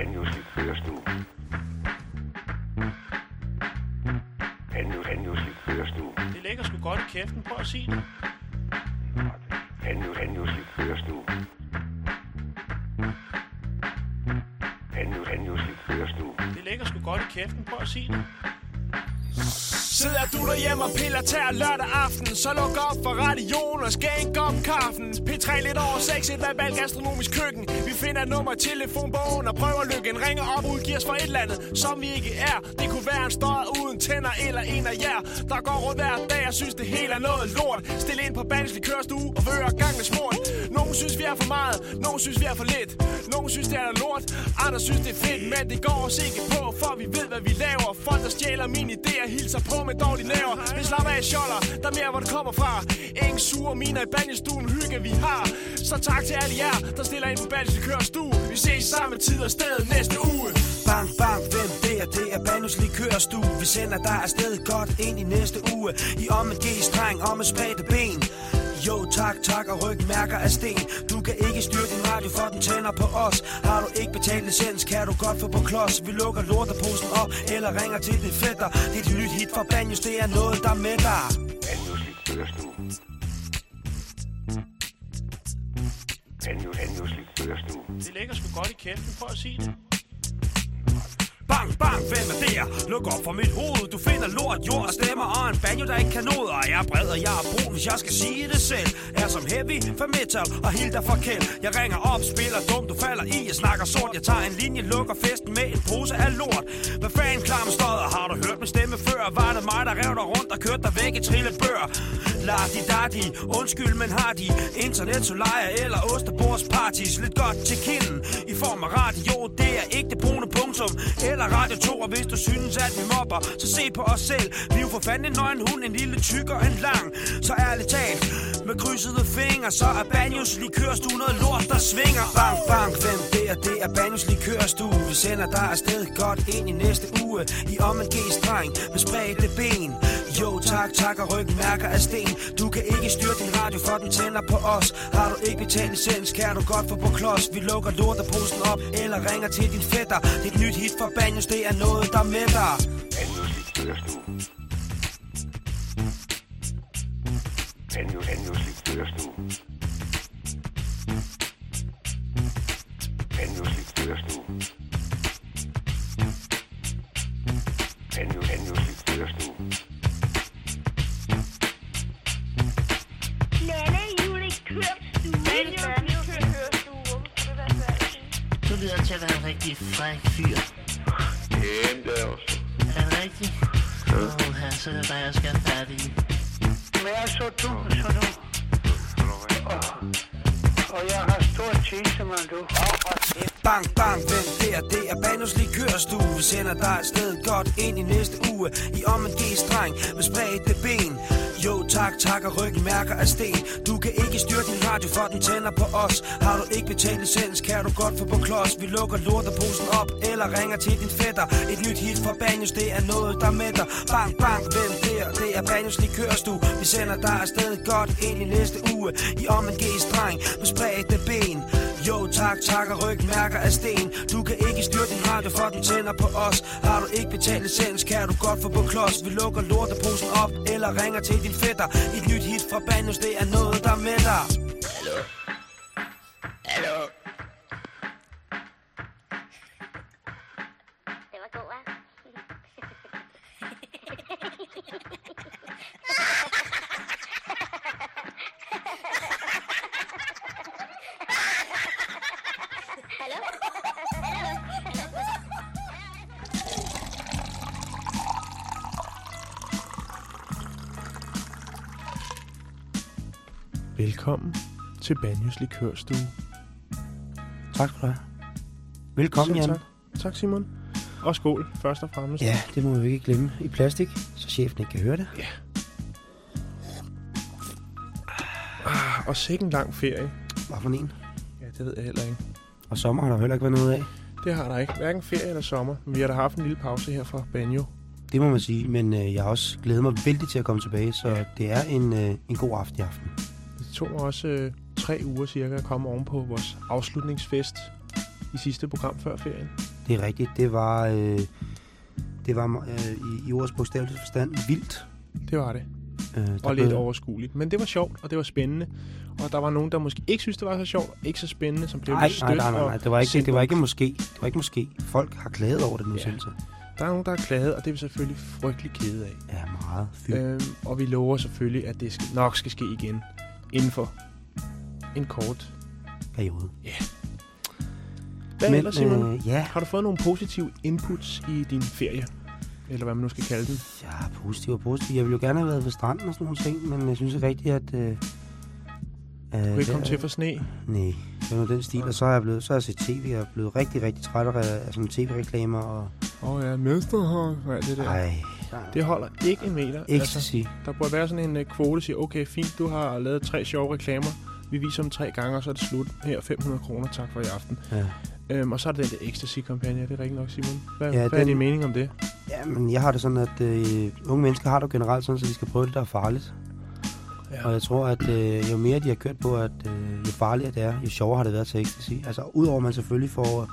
Banjos Kørestue. Banjos, Banjos Kørestue. Det ligger sgu godt i kæften. Prøv at sige det. Banjos, Banjos Kørestue. Banjos, Banjos Kørestue. Det ligger sgu godt i kæften. Prøv at sige det. Sidder du derhjemme og piller tær lørdag aften. Så luk op for radioen og skænk op kaffen. P3 lidt over 6, et verbal gastronomisk køkken. Vi finder nummer i telefonbogen og prøver lykken. Ringer op og udgiver os for et eller andet, som vi ikke er. Det kunne være en støj uden tænder eller en af jer Der går rundt hver dag og synes det hele er noget lort. Stil ind på bandens kørestue og vører gang med smort Nogle synes vi er for meget, nogle synes vi er for lidt. Nogen synes det er lort, andre synes det er fedt Men det går os ikke på, for vi ved hvad vi laver Folk der stjæler mine idéer hilser på med dårlige næver Vi slapper af sjoller, der er mere hvor det kommer fra Ingen sure miner i banjestuen, hygge vi har Så tak til alle jer, der stiller ind på bandens likørstue Vi ses samme tid og sted næste uge Bang, bang, hvem det er? Det er Banus Likørstue. Vi sender dig afsted godt ind i næste uge. I om en G-streng, om et spredte ben. Jo tak, tak og rygmærker af sten Du kan ikke styre din radio, for den tænder på os Har du ikke betalt licens, kan du godt få på klods Vi lukker lorteposen op, eller ringer til din fætter Det er et nyt hit fra Banjos, det er noget, der med dig Banjos Kørestue. Banjos, Banjos Kørestue. Det ligger sgu godt i kæften. Prøv at sige det. Bang, bang, hvem er der? Luk op for mit hoved. Du finder lort, jord og stemmer Og en banjo, der ikke kan noget Og jeg er bred, og jeg er brun, hvis jeg skal sige det selv. Er som heavy for metal Og Hilda for kæld. Jeg ringer op, spiller dum, du falder i. Jeg snakker sort, jeg tager en linje Lukker festen med en pose af lort. Hvad fanden klam støder? Har du hørt min stemme før? Var det mig, der rev dig rundt Og kørte dig væk i trillebør? Lardi dardi, undskyld, men har de Internet, solarier eller ostebords parties Lidt godt til kinden I form af radio, det er ikke det brune punktum. Eller Radio 2, og hvis du synes, at vi mobber Så se på os selv. Vi er jo for fanden en nøgen hund, en lille tyk og en lang. Så ærligt talt med krydsede fingre Så er Banjos likørstue noget lort, der svinger. Bang, bang, hvem det er? Det er Banjos likørstue. Vi sender dig afsted godt ind i næste uge. I om en G-streng med spredte ben. Jo tak, tak og rygmærker af sten. Du kan ikke styre din radio, for den tænder på os. Har du ikke betalt licens, kan du godt få på klods. Vi lukker lorteposen op, eller ringer til din fætter. Dit nyt hit for Banjos, det er noget, der med dig Banjos Kørestue. Banjos, Banjos Kørestue. Banjos Kørestue. Banjos, Banjos Kørestue. Nanne Julie Kørstue. Nanne Julie Kørstue. Være så altid? Du lyder til at være en rigtig fræk fyr. Det er Likørstue Vi sender dig afsted godt ind i næste uge. I om en G-streng med spredte ben. Jo tak, tak og rygmærker af sten. Du kan ikke styre din radio, for den tænder på os. Har du ikke betalt licens, kan du godt få på klods. Vi lukker lorteposen op, eller ringer til din fætter. Et nyt hit fra Banjus, det er noget, der mætter. Bang, bang, hvem det? Det er Banjus Likørstue Vi sender dig afsted godt ind i næste uge. I om en G-streng med spredte ben jo tak, tak og rygmærker af sten. Du kan ikke styre din radio, for den tænder på os. Har du ikke betalt licens, kan du godt få på klods. Vi lukker lorteposen op, eller ringer til din fætter. Et nyt hit fra Banus, det er noget, der med dig Velkommen til Banjos Likørstue. Tak skal du have. Velkommen, Jan. tak. Tak, Simon. Og skål, først og fremmest. Ja, det må vi ikke glemme. I plastik, så chefen ikke kan høre det. Og sikke en lang ferie. Hvad for en? Ja, det ved jeg heller ikke. Og sommer har der heller ikke været noget af. Det har der ikke. Hverken ferie eller sommer. Men vi har da haft en lille pause her fra Banjo. Det må man sige, men øh, jeg har også glædet mig vældig til at komme tilbage, så det er en, øh, en god aften i aften. Det tog mig også øh, tre uger cirka at komme oven på vores afslutningsfest i sidste program før ferien. Det er rigtigt. Det var, øh, det var øh, i, i ordets bogstavelige forstand vildt. Det var det. Øh, Og lidt blev- overskueligt. Men det var sjovt, og det var spændende. Og der var nogen, der måske ikke synes, det var så sjovt, ikke så spændende, som blev Nej, lidt stødt. nej, nej, nej, nej. Det var ikke, det var ikke måske. Det var ikke måske. Folk har klaget over den udsendelse. Der er nogen, der er klaget, og det er vi selvfølgelig frygtelig kede af. Ja, meget. Fy. Øhm, og vi lover selvfølgelig, at det skal, nok skal ske igen inden for en kort. periode. Hvad Men, ellers, Simon? øh, ja, Har du fået nogle positive inputs i din ferie? Eller hvad man nu skal kalde den. ja, positiv og positiv. Jeg ville jo gerne have været ved stranden og sådan nogle ting, men jeg synes rigtigt, at... Øh, Du kan ikke komme til for sne. Nej, det var den stil. Og så er jeg blevet, så har jeg set tv, jeg er blevet rigtig, rigtig træt af af sådan tv-reklamer. Og, Åh oh, ja, mester har alt det der. ej, Det holder ikke en meter. Altså, ecstasy. der burde være sådan en uh, kvote, der siger, okay, fint, du har lavet tre sjove reklamer. Vi viser dem tre gange, og så er det slut. Her 500 kroner, tak for i aften. Ja. Øhm, og så er der den der ecstasy-kampagne, det er rigtigt nok, Simon. Hvad, Ja, hvad den- er din mening om det? ja, men jeg har det sådan, at øh, unge mennesker har det generelt sådan, så de skal prøve det, der er farligt. Ja. Og jeg tror, at øh, jo mere de har kørt på, at øh, jo farligere det er, jo sjovere har det været til ecstasy. Altså, udover at man selvfølgelig får,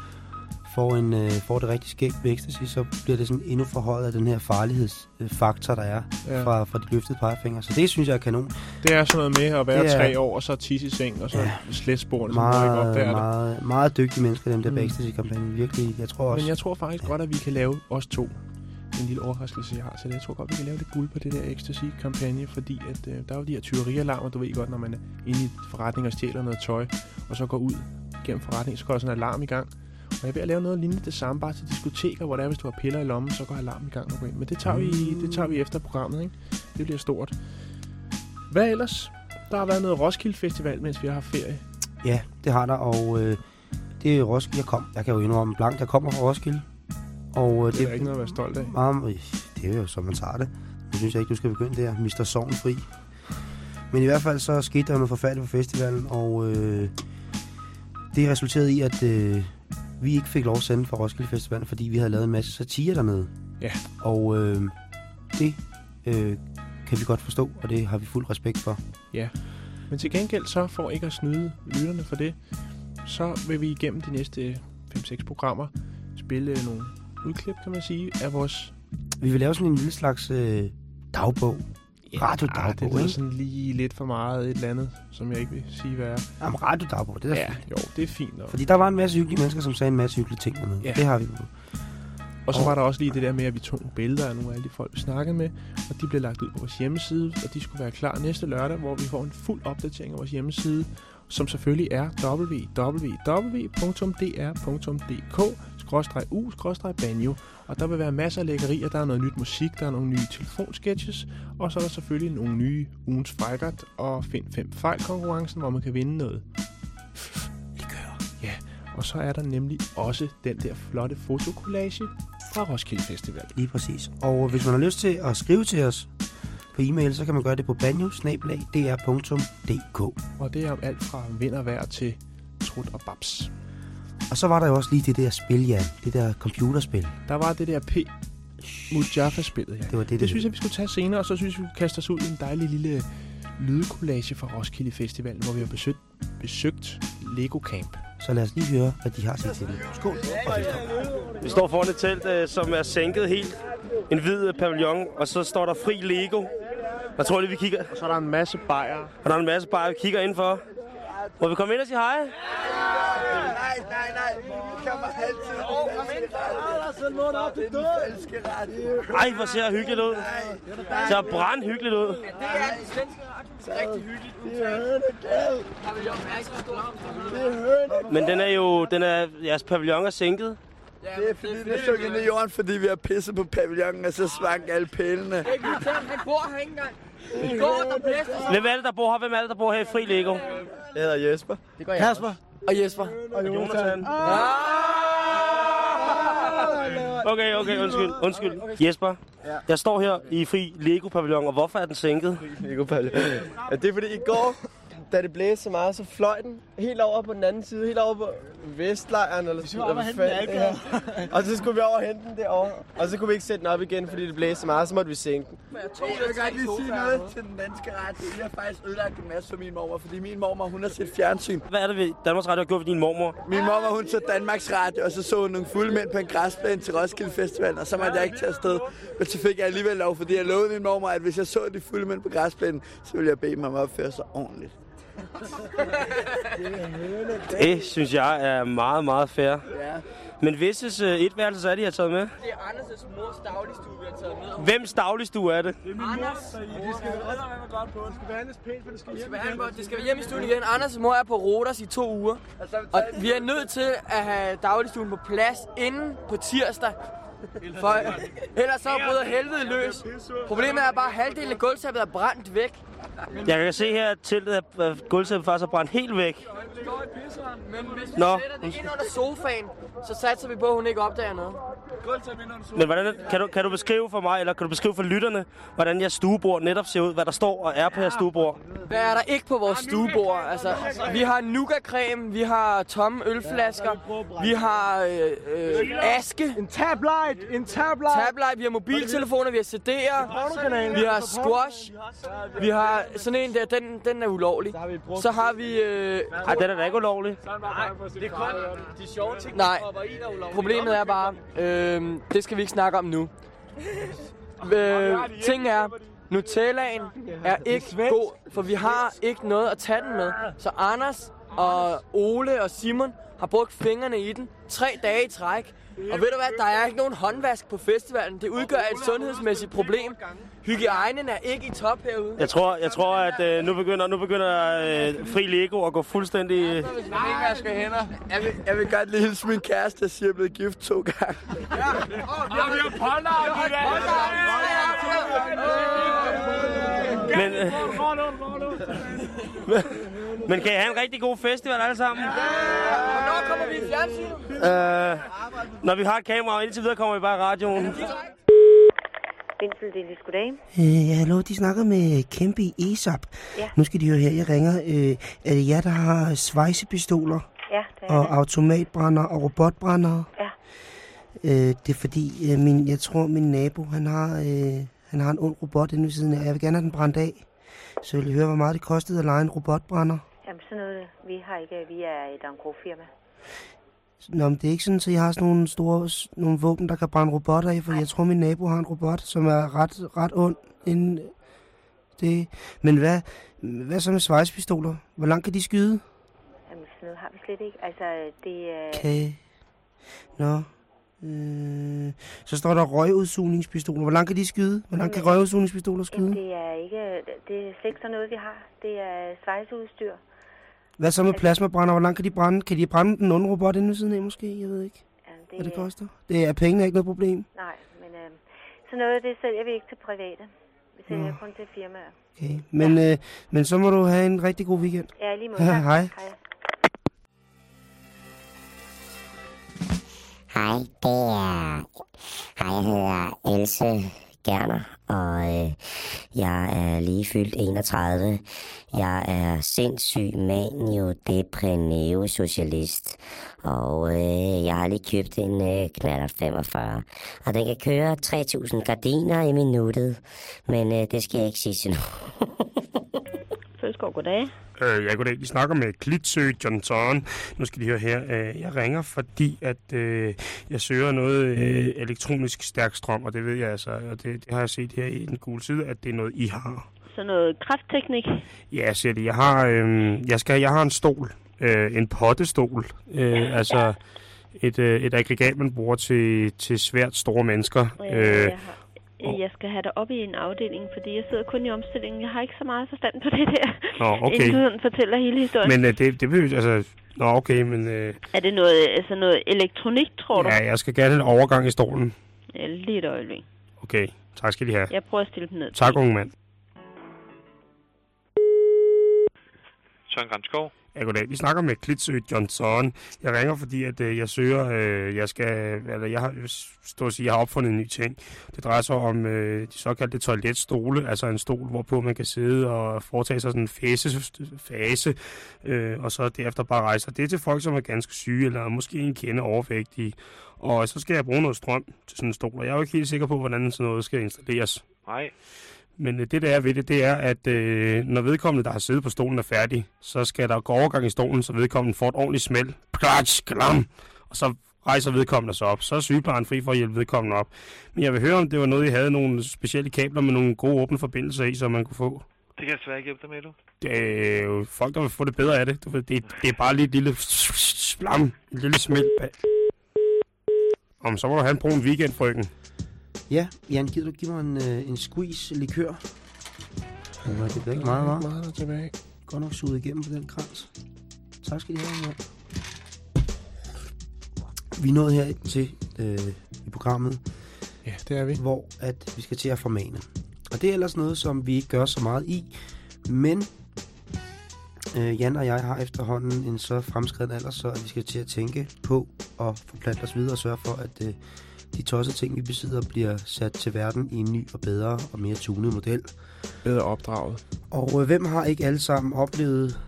får, en, øh, får det rigtig skægt ved ecstasy, så bliver det sådan endnu forhøjet af den her farlighedsfaktor, der er Ja. fra, fra de løftede pegefinger. Så det synes jeg er kanon. Det er sådan noget med at være Det er- tre år, og så tisse i seng, og så Ja. ja. slet sporene, som du ikke Meget, opdager det. meget, meget dygtige mennesker, dem der Mm. bag ecstasy-kampagnen. Virkelig, jeg tror også... Men jeg tror faktisk godt, at vi kan lave os to en lille overraskelse, jeg har det. Jeg tror godt, vi kan lave lidt guld på det der ecstasy-kampagne, fordi at, øh, der er jo de her tyverialarmer, du ved godt, når man er inde i forretning og stjæler noget tøj, og så går ud gennem forretningen, så går der sådan en alarm i gang. Og jeg er ved at lave noget lignende det samme, bare til diskoteker, hvor det er, hvis du har piller i lommen, så går alarmen i gang, du går ind. Men det tager, vi, det tager vi efter programmet, ikke? Det bliver stort. Hvad ellers? Der har været noget Roskilde Festival, mens vi har haft ferie. Ja, det har der, og øh, det er Roskilde, jeg kom. Jeg kan jo indrømme blankt, jeg kommer fra Roskilde. Og øh, Det er der ikke noget at være stolt af. Meget, øh, det er jo som man tager det. Nu synes jeg ikke, du skal begynde der. Mr. Sovnfri. Men i hvert fald så skete der noget forfærdeligt på festivalen, og øh, det resulterede i, at øh, vi ikke fik lov at sende fra Roskilde Festival, fordi vi havde lavet en masse satire dernede. Ja. Og øh, det øh, kan vi godt forstå, og det har vi fuld respekt for. Men til gengæld så, for ikke at snyde lytterne for det, så vil vi igennem de næste 5-6 programmer spille nogle udklip, kan man sige, af vores Vi vil lave sådan en lille slags øh, dagbog. Radiodagbog, Ah, det ikke? sådan lige lidt for meget et eller andet, som jeg ikke vil sige, hvad er. Jamen, radiodagbog, det er Ja, fint. jo, det er fint nok. Fordi der var en masse hyggelige mennesker, som sagde en masse hyggelige ting dernede. Ja. Det har vi. Og så var der også lige det der med, at vi tog nogle billeder af nogle af alle de folk, vi snakkede med, og de blev lagt ud på vores hjemmeside, og de skulle være klar næste lørdag, hvor vi får en fuld opdatering af vores hjemmeside, som selvfølgelig er www.dr.dk-u-banjo. Og der vil være masser af lækkerier, der er noget nyt musik, der er nogle nye telefonsketches, og så er der selvfølgelig nogle nye ugens fejgert og find fem fejl konkurrencen, hvor man kan vinde noget likør. Ja, og så er der nemlig også den der flotte fotokollage fra Roskilde Festival. Lige præcis. Og hvis man har lyst til at skrive til os på e-mail, så kan man gøre det på banjo-dr.dk. Og det er om alt fra vind og vejr til trut og babs. Og så var der jo også lige det der spil, Jan. Det der computerspil. Der var det der P. Mujaffa-spillet, ja. Det var det, det, Det synes jeg, vi skulle tage senere, og så synes jeg, vi kaster os ud i en dejlig lille lydkollage fra Roskilde Festival, hvor vi har besøgt, besøgt Lego Camp. Så lad os lige høre, hvad de har sige til det. Skål. Vi står foran et telt, øh, som er sænket helt. En hvid pavillon, og så står der fri Lego. Jeg tror lige, vi kigger. Og så er der en masse bajer. Og der er en masse bare, vi kigger indenfor. Må vi komme ind og sige hej? Ej, hvor ser hyggeligt ud. Det ser brand hyggeligt ud. Men den er jo, den er, jeres pavillon er sænket. Det er fordi, vi er sunket ned i jorden, fordi vi har pisset på pavillonen, og så svang alle pælene. Hvem er det, der bor her? Hvem er det, der bor her i Fri Lego? Jeg hedder Jesper. Kasper. Og Jesper. Og Jonathan. Okay, okay, undskyld, undskyld. Jesper, jeg står her i Fri Lego Pavillon, og hvorfor er den sænket? Lego pavillon. Ja, det er fordi, i går, da det blæste så meget, så fløj den helt over på den anden side, helt over på Vestlejren, eller sådan noget. Ja. Og så skulle vi over og hente den derovre. Og så kunne vi ikke sætte den op igen, fordi det blæste så meget, så måtte vi sænke den. Jeg vil godt lige sige noget til den danske radio. I har faktisk ødelagt en masse for min mormor, fordi min mormor, hun har set fjernsyn. Hvad er det, ved Danmarks Radio har gjort for din mormor? Min mormor, hun så Danmarks Radio, og så så hun nogle fulde mænd på en græsplæne til Roskilde Festival, og så måtte jeg ikke tage afsted. Men så fik jeg alligevel lov, fordi jeg lovede min mormor, at hvis jeg så de fulde mænd på græsplænen, så ville jeg bede dem om at opføre sig ordentligt. Det synes jeg er meget, meget fair. Ja. Men hvis uh, et værelse er de har taget med? Det er Anders' mors dagligstue, vi har taget med. Hvems dagligstue er det? Anders. Det skal vi være godt på. Det skal behandles pænt, for det skal hjem igen. Det skal hjem i stuen igen. Anders' mor er på Rodas i to uger. Og vi er nødt til at have dagligstuen på plads inden på tirsdag. For ellers så bryder helvede løs. Problemet er bare, at halvdelen af gulvtæppet er brændt væk. Jeg kan se her, at teltet er gulvtæppet faktisk er brændt helt væk. Men hvis vi Nå. sætter det ind under sofaen, så satser vi på, at hun ikke opdager noget. Men hvordan, kan, du, kan du beskrive for mig, eller kan du beskrive for lytterne, hvordan jeres stuebord netop ser ud? Hvad der står og er på jeres stuebord? Hvad er der ikke på vores stuebord? Altså, vi har nougat-creme, vi har tomme ølflasker, vi har øh, øh, aske. En tablight! En tablight! Tablight, vi har mobiltelefoner, vi har CD'er, vi har squash, vi har sådan en der, den, den er ulovlig. Så har vi... Øh, Ej, den er da ikke ulovlig. det er kun de sjove ting, Nej, problemet er bare, øh, det skal vi ikke snakke om nu. Øh, ting er, Nutellaen er ikke god, for vi har ikke noget at tage den med. Så Anders og Ole og Simon har brugt fingrene i den tre dage i træk. Og ved du hvad, der er ikke nogen håndvask på festivalen. Det udgør et sundhedsmæssigt problem. Hygiejnen er ikke i top herude. Jeg tror, jeg tror at øh, nu begynder, nu begynder øh, Fri Lego at gå fuldstændig... Øh, Hvis man ikke vasker hænder. Jeg vil, jeg vil godt lige hilse min kæreste, der siger, at jeg er blevet gift to gange. men, øh, men kan I have en rigtig god festival alle sammen? Hvornår kommer vi i fjernsynet? Øh, når vi har et kamera, og indtil videre kommer vi bare i radioen. Bindsel, det er lige goddag. Øh, ja, hallo, de snakker med Kæmpe ESAP. Ja. Nu skal de høre her, jeg ringer. Øh, er det jer, der har svejsepistoler Ja, det er og det. automatbrænder og robotbrændere? Ja. Øh, det er fordi, øh, min, jeg tror, min nabo, han har, øh, han har en ond robot inde ved siden af. Jeg vil gerne have den brændt af. Så vil jeg høre, hvor meget det kostede at lege en robotbrænder. Jamen sådan noget, vi har ikke, vi er et engros-firma. Nå, men det er ikke sådan, at jeg har sådan nogle store nogle våben, der kan brænde robotter af, for jeg tror, min nabo har en robot, som er ret, ret ond. Inden det. Men hvad, hvad så med svejspistoler? Hvor langt kan de skyde? Jamen sådan noget har vi slet ikke. Altså det er... Kan... Nå. Øh, så står der røgudsugningspistoler. Hvor langt kan de skyde? Hvor langt kan røgudsugningspistoler skyde? Det er ikke, det er slet ikke sådan noget, vi har. Det er svejseudstyr. Hvad så med plasmabrænder? Hvor langt kan de brænde? Kan de brænde den onde robot inde ved siden af måske? Jeg ved ikke, Jamen, hvad det koster. Det er pengene er ikke noget problem. Nej, men øh, sådan noget, det sælger vi ikke til private. Vi sælger Nå. kun til firmaer. Okay. Men, øh, men så må du have en rigtig god weekend. Ja, lige måde. Ja, Tak. hej. hej. Hej, det er... Hej, jeg hedder Else Gerner, og øh, jeg er lige fyldt 31. Jeg er sindssyg manio deprimeo socialist, og øh, jeg har lige købt en øh, knaller 45, og den kan køre 3000 gardiner i minuttet, men øh, det skal jeg ikke sige til nogen. Følsgaard, goddag. Øh, ja, goddag. De snakker med Klitsø Johnson. Nu skal de høre her. Øh, jeg ringer, fordi at øh, jeg søger noget øh, elektronisk stærk strøm, og det ved jeg altså, og det, det har jeg set her i den gule side, at det er noget, I har. Så noget kraftteknik. Ja, siger de. Jeg har, øh, jeg skal, jeg har en stol. Øh, en pottestol. Øh, altså et, øh, et aggregat, man bruger til, til svært store mennesker. Øh, øh, jeg skal have det op i en afdeling, fordi jeg sidder kun i omstillingen. Jeg har ikke så meget forstand på det der. Nå, okay. Inden du fortæller hele historien. Men øh, det, det behøver, altså... Nå, okay, men... Øh, Er det noget, altså noget elektronik, tror du? ja, jeg skal gerne have en overgang i stolen. Ja, lige et øjeblik. Okay, tak skal de have. Jeg prøver at stille dem ned. Tak, unge mand. Søren Granskov. Ja, goddag. Vi snakker med Klitsø Johnson. Jeg ringer, fordi at, øh, jeg søger, øh, jeg skal, eller jeg har, stå at sige, jeg har opfundet en ny ting. Det drejer sig om øh, de såkaldte toiletstole, altså en stol, hvorpå man kan sidde og foretage sig sådan en fase, fase øh, og så derefter bare rejse. Det er til folk, som er ganske syge, eller måske en kende overvægtige. Og så skal jeg bruge noget strøm til sådan en stol, og jeg er jo ikke helt sikker på, hvordan sådan noget skal installeres. Nej. Men øh, det, der er ved det, det er, at øh, når vedkommende, der har siddet på stolen, er færdig, så skal der gå overgang i stolen, så vedkommende får et ordentligt smæld. Plats, klam! Og så rejser vedkommende sig op. Så er sygeplejen fri for at hjælpe vedkommende op. Men jeg vil høre, om det var noget, I havde nogle specielle kabler med nogle gode åbne forbindelser i, som man kunne få. Det kan jeg desværre ikke hjælpe dig med, du. Det er jo folk, der vil få det bedre af det. Du ved, det, det er bare lige et lille splam, et lille smæld. Om så må du have en brun weekend, frøken. Ja, Jan, gider du give mig en, øh, en squeeze likør? Ja, det bliver ikke meget, var. meget der tilbage. Godt nok suget igennem på den krans. Tak skal I have, mand. Vi er nået her til øh, i programmet, Ja, det er vi. hvor at vi skal til at formane. Og det er ellers noget, som vi ikke gør så meget i, men øh, Jan og jeg har efterhånden en så fremskreden alder, så at vi skal til at tænke på at forplante os videre og sørge for, at øh, de tossede ting, vi besidder, bliver sat til verden i en ny og bedre og mere tunet model. Bedre opdraget. Og øh, hvem har ikke alle sammen oplevet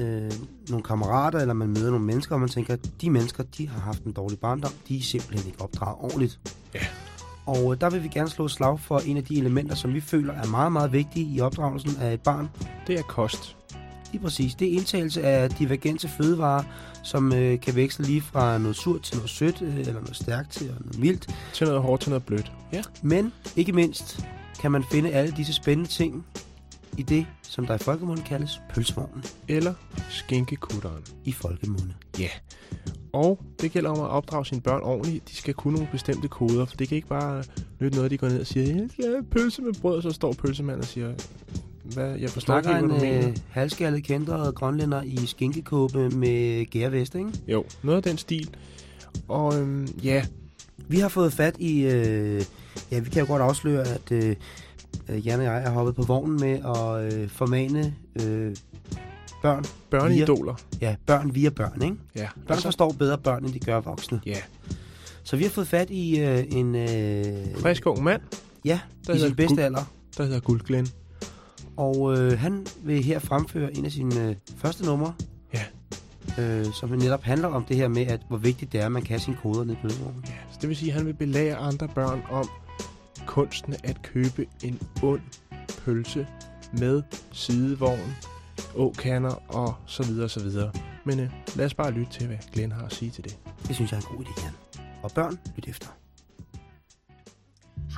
øh, nogle kammerater, eller man møder nogle mennesker, og man tænker, at de mennesker, de har haft en dårlig barndom, de er simpelthen ikke opdraget ordentligt. Ja. Og øh, der vil vi gerne slå slag for en af de elementer, som vi føler er meget, meget vigtige i opdragelsen af et barn. Det er kost. Lige præcis. Det er indtagelse af divergente fødevarer, som øh, kan veksle lige fra noget surt til noget sødt, øh, eller noget stærkt til noget mildt. Til noget hårdt, til noget blødt. Ja. Men ikke mindst kan man finde alle disse spændende ting i det, som der i folkemunde kaldes pølsevognen. Eller skinkekutteren. I folkemunde. Ja. Og det gælder om at opdrage sine børn ordentligt. De skal kunne nogle bestemte koder, for det kan ikke bare nytte noget, de går ned og siger, have pølse med brød, og så står pølsemanden og siger, hvad, jeg forstår ikke, hvad du en mener. øh, halvskaldet kendret grønlænder i skinkekåbe med gærvest, ikke? Jo, noget af den stil. Og øhm, ja, Vi har fået fat i... Øh, ja, vi kan jo godt afsløre, at øh, øh, Jan og jeg er hoppet på vognen med at øh, formane øh, børn. børneidoler. Via, ja, børn via børn, ikke? Ja. Børn forstår bedre børn, end de gør voksne. Ja. Så vi har fået fat i øh, en... Øh, Frisk ung mand. Ja, Der i hedder sin bedste alder. Der hedder Guldglen. Og øh, han vil her fremføre en af sine øh, første numre. Ja. Øh, som netop handler om det her med, at hvor vigtigt det er, at man kan have sine koder ned i bødevognen. Ja, så det vil sige, at han vil belære andre børn om kunsten at købe en ond pølse med sidevogn, åkander og så videre og så videre. Men øh, lad os bare lytte til, hvad Glenn har at sige til det. Det synes jeg er en god idé, Jan. Og børn, lyt efter.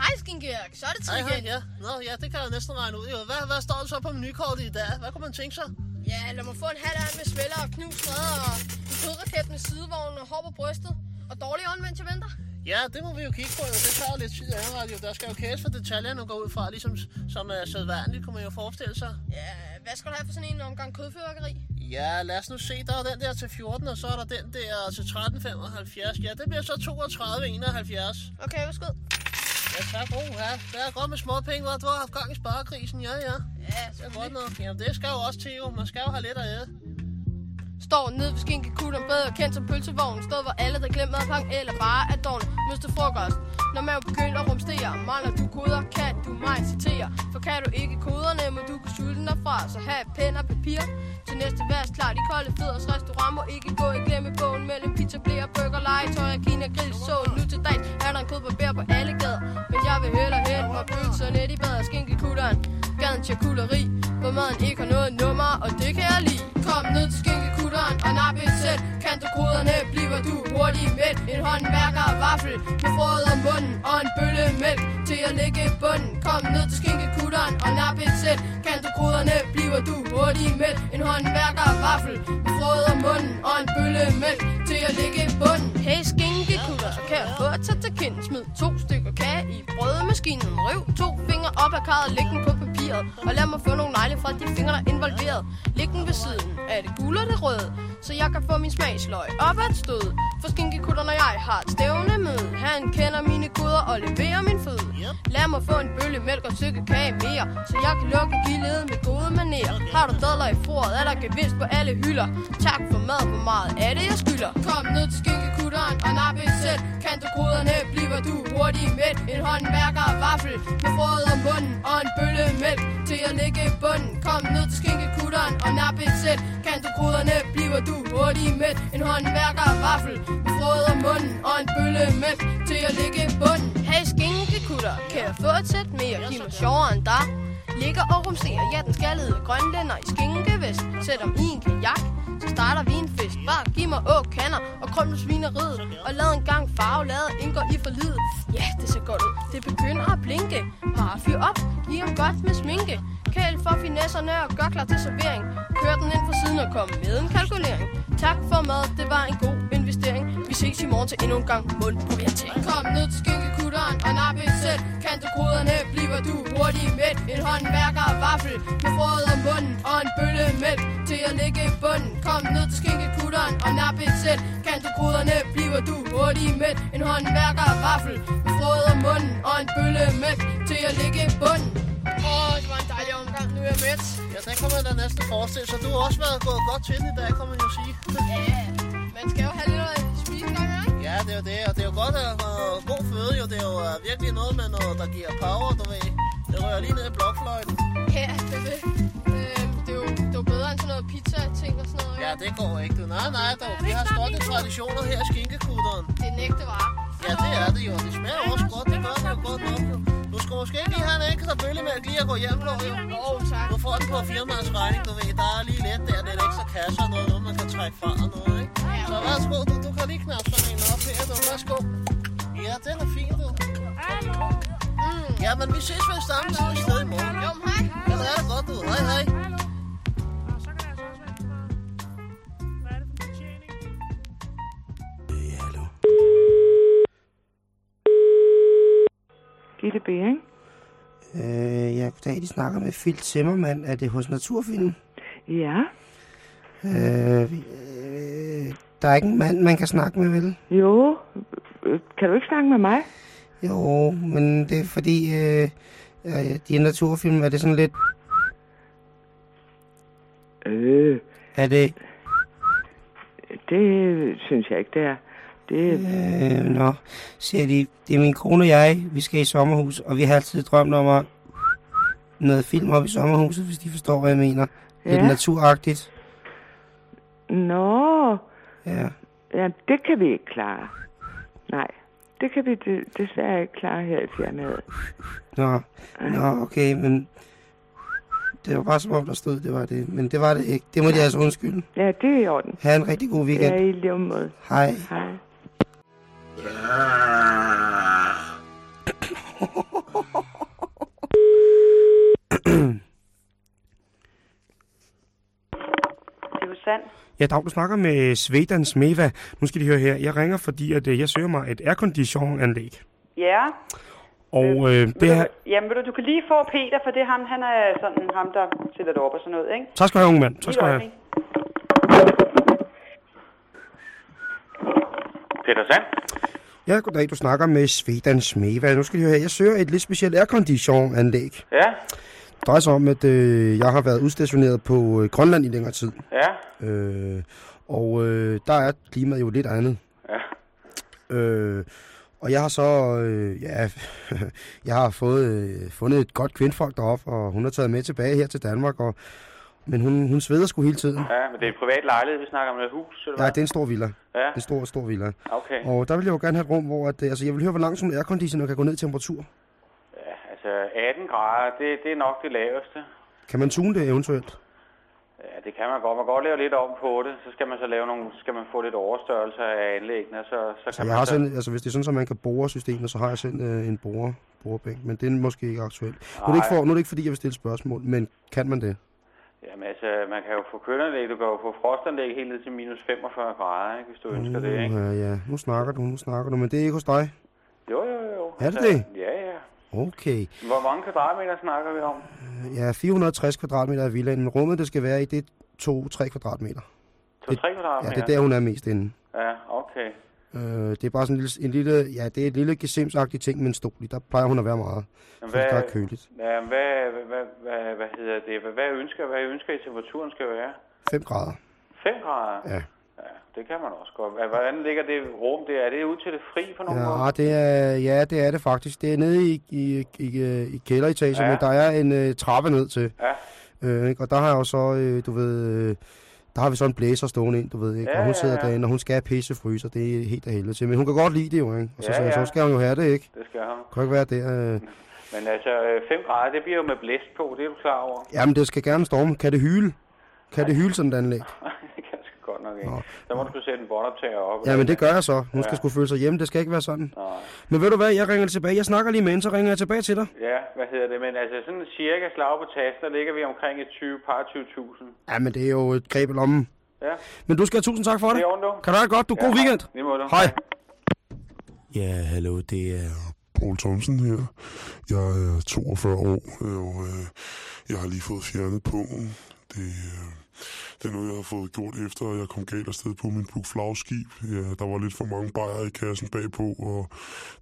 Hej, Skinkjørk. Så er det tid Hej, hej, igen. ja. Nå, ja, det kan jeg næsten regne ud. Jo. Hvad, hvad står der så på menukortet i dag? Hvad kunne man tænke sig? Ja, lad mig få en halv med svæller og knust mad og en kødraket med sidevogn og hår på brystet. Og dårlig ånd, mens jeg venter. Ja, det må vi jo kigge på. Jo. Det tager lidt tid anret. Jo. Der skal jo kæres for detaljerne går ud fra, ligesom som er sædvanligt, kunne man jo forestille sig. Ja, hvad skal du have for sådan en omgang kødfyrværkeri? Ja, lad os nu se. Der er den der til 14, og så er der den der til 13,75. Ja, det bliver så 32,71. Okay, værsgo. Ja, tak. Oh, ja. Det er godt med små penge, hva'? Du har haft gang i sparekrisen. Ja, ja. Ja, Det er godt nok. Jamen, det skal jo også til, jo. Man skal jo have lidt at æde. Står nede ved skinkekutteren, bedre kendt som pølsevognen. Sted, hvor alle, der glemmer madpakke eller bare er dårlig. Møste frokost. Når man begynder at rumstere, mangler du koder, kan du mig citere. For kan du ikke koderne, må du kunne den derfra. Så have pen og papir til næste vers. Klar, de kolde feders restaurant må ikke gå i glemmebogen. Mellem pizza, blære, burger, legetøj, kina, grill, så nu til dags. Er der en kødbarber på alle gader. Men jeg vil hellere hente mig pølserne, bad og skinkekutteren. Gaden til kuleri, hvor maden ikke har noget nummer, og det kan jeg lide. Kom ned til skinkekutteren og nap et sæt. Kan du koderne, køber du hurtigt mæt. En håndværker vaffel med frøet om munden og en bølle mælk til at lægge i bunden. Kom ned til skinkekutteren og nap et sæt. Kan du koderne, bliver du hurtigt mæt. En håndværker vaffel med frøet om munden og en bølle mælk til at lægge i bunden. Hey skinkekutter, kan jeg få at tage til kind. Smid to stykker kage i brødmaskinen. Riv to fingre op af karret, læg den på papiret. Og lad mig få nogle negle fra de fingre, der er involveret. Læg den ved siden af det gule og det røde. Så jeg kan få min smagsløg op at stød. For skinkekutterne og jeg har et stævne med. Han kender mine koder og leverer min føde. Lad mig få en bølle mælk og et stykke kage mere, så jeg kan lukke gildet med gode manerer. Har du dadler i foret, er der gevinst på alle hylder. Tak for mad, hvor meget er det, jeg skylder. Kom ned til computeren og nap et sæt. Kan du koderne, bliver du hurtig mæt. En håndværker vaffel med frøet om munden og en bølle mælk til at ligge i bunden. Kom ned til skinkekutteren og nap et sæt. Kan du koderne, bliver du hurtig mæt. En håndværker vaffel med frøet om munden og en bølle mælk til at ligge i bunden. Hey skinkekutter, kan jeg få et sæt mere? Giv mig sjovere end dig. Ligger og rumsterer, ja den skaldede grønlænder i skinkevest. Sæt om i en kajak, så starter vi en fest. Bare giv mig å kander og krøm nu svineriet. Og lad en gang farvelade indgår i forlidet. Ja, det ser godt ud. Det begynder at blinke. Bare fyr op, giv ham godt med sminke. Kæl for finesserne og gør klar til servering. Kør den ind fra siden og kom med en kalkulering. Tak for mad, det var en god investering. Vi ses i morgen til endnu en gang mund på orientering. Kom ned til skinkekutteren og nap et sæt. Kan du koderne, bliver du hurtigt mæt. En håndværker vaffel med frøet om munden og en bølle mælk til at ligge i bunden. Kom ned til skinkekutteren og nap et sæt. Kan du koderne, bliver du hurtigt mæt. En håndværker vaffel med frøet om munden og en bølle mælk til at ligge i bunden. Åh, det var en dejlig omgang. Nu er jeg mæt. Ja, den kan man da næsten forestille sig. Du har også været gået godt til den i dag, kan man jo sige. Ja, man skal jo have lidt Ja, det er jo det, og det er jo godt at have god føde, jo. Det er jo uh, virkelig noget med noget, der giver power, du ved. Det rører lige ned i blokfløjten. Ja, det er det. Øhm, det er jo det er jo bedre end sådan noget pizza-ting og sådan noget. Ja, det går ikke, du. Nej, nej, dog. Vi har stolte traditioner her i skinkekutteren. Det er en ægte vare. Ja, det er det jo. Det smager også godt. Det gør det jo godt nok, skal måske lige have en ekstra bølle med lige at gå hjem tak. Du får den på firmaets regning, du ved. Der er lige lidt der, lidt ekstra kasser og noget, noget man kan trække fra og noget, ikke? Så værsgo, du, du kan lige knappe sådan en op her, du. Værsgo. Ja, den er fin, du. Mm. Ja, men vi ses ved samme tid i stedet i morgen. Jo, hej. Det er det godt, du. Hej, hej. Gitte B, ikke? Øh, ja, goddag, de snakker med Phil Zimmermann. Er det hos Naturfilm? Ja. Øh, øh, der er ikke en mand, man kan snakke med, vel? Jo. Kan du ikke snakke med mig? Jo, men det er fordi, øh, øh, de naturfilm, er det sådan lidt... Øh, Er det... det synes jeg ikke, det er. Det, Øh, nå, siger de, det er min kone og jeg, vi skal i sommerhus, og vi har altid drømt om at noget film op i sommerhuset, hvis de forstår, hvad jeg mener. Lidt Ja. naturagtigt. Nå. Ja. Ja, det kan vi ikke klare. Nej, det kan vi de- desværre ikke klare her i firmaet. Nå, nå, okay, men det var bare som om, der stod, det var det. Men det var det ikke. Det må de altså undskylde. Ja, det er i orden. Ha' en rigtig god weekend. Ja, i lige måde. Hej. Hej. Sandt. Ja, Dag, du snakker med Svedan Smeva. Nu skal de høre her. Jeg ringer, fordi at, øh, jeg søger mig et aircondition-anlæg. Ja. Og øh, det her... Jamen, ved du, du kan lige få Peter, for det er ham, han er sådan ham, der sætter det op og sådan noget, ikke? Tak skal du have, unge mand. Tak skal du have. Peter Sand? Ja, goddag. Du snakker med Svedan Smeva. Nu skal de høre. Jeg søger et lidt specielt aircondition-anlæg. Ja, Det drejer sig om, at øh, jeg har været udstationeret på øh, Grønland i længere tid. ja, Øh, og øh, der er klimaet jo lidt andet. ja. Øh, og jeg har så, øh, ja, jeg har fået, øh, fundet et godt kvindfolk deroppe, og hun har taget med tilbage her til Danmark, og, men hun, hun sveder sgu hele tiden. Ja, men det er en privat lejlighed, vi snakker om et hus, eller Ja, hvad? det er en stor villa. Ja. Det er en stor, stor villa. Okay. Og der vil jeg jo gerne have et rum, hvor at, øh, altså, jeg vil høre, hvor langt sådan airconditioner kan gå ned i temperatur. Ja, altså 18 grader, det, det er nok det laveste. Kan man tune det eventuelt? Ja, det kan man godt. Man kan godt lave lidt om på det. Så skal man så lave nogle, skal man få lidt overstørrelse af anlæggene, så, så kan Så man jeg har så... sendt, altså hvis det er sådan, at man kan bore systemet, så har jeg sendt øh, en borer, borebænk, men det er måske ikke aktuelt. Nu er, det ikke for, nu er det ikke fordi, jeg vil stille spørgsmål, men kan man det? Jamen altså, man kan jo få kønanlæg, du kan jo få frostanlæg helt ned til minus 45 grader, ikke, hvis du ønsker det, ikke? Uh, ja, nu snakker du, nu snakker du, men det er ikke hos dig. Jo, jo, jo. Er det det? Ja, ja. Okay. Hvor mange kvadratmeter snakker vi om? Ja, 460 kvadratmeter af villaen, men rummet, det skal være i, det er 2-3 kvadratmeter. 2-3 kvadratmeter? Ja, det er der, hun er mest inde. Ja, okay. Øh, det er bare sådan en lille, en lille ja, det er et lille gesimsagtigt ting med en stol i. Der plejer hun at være meget. For det er køligt. Ja, hvad, hvad, hvad, hvad, hvad hedder det? Hvad, hvad, ønsker, hvad ønsker I temperaturen skal være? 5 grader. 5 grader? Ja. Ja, det kan man også godt. Hvad- Hvordan ligger det rum der? Er det ud til det fri på nogen måde? Ja, det er, ja, det er det faktisk. Det er nede i, i, i, i kælderetagen, Ja. men der er en øh, trappe ned til. Ja. Øh, og der har jeg jo så, øh, du ved, øh, der har vi så en blæser stående ind, du ved, ikke? Ja, og hun ja, sidder ja. derinde, og hun skal have pisse fryser, det er helt af helvede til. Men hun kan godt lide det jo, ikke? Og så, Ja, så, ja. så skal hun jo have det, ikke? Det skal han. Kan ikke være det. Øh. Men altså, 5 grader, det bliver jo med blæst på, det er du klar over? Jamen, det skal gerne storme. Kan det hyle? Kan det hyle sådan et anlæg? godt nok ikke. Så må du sgu sætte en båndoptager op. Ja, men det gør jeg så. Hun skal Ja. sgu føle sig hjemme. Det skal ikke være sådan. Nej. Men ved du hvad, jeg ringer tilbage. Jeg snakker lige med hende, så ringer jeg tilbage til dig. Ja, hvad hedder det? Men altså, sådan cirka slag på tasten, der ligger vi omkring et 20, par 20.000. Ja, men det er jo et greb i lommen. Ja. Men du skal have tusind tak for det. Det er ordentligt, du. Kan du have det godt? Du. God Ja, weekend. lige måde. Hej. Ja, hallo, det er Paul Thomsen her. Jeg er 42 år, og øh, jeg har lige fået fjernet pungen. Det, øh, det er noget, jeg har fået gjort efter, at jeg kom galt afsted på min Puk flagskib. Ja, der var lidt for mange bajer i kassen bagpå, og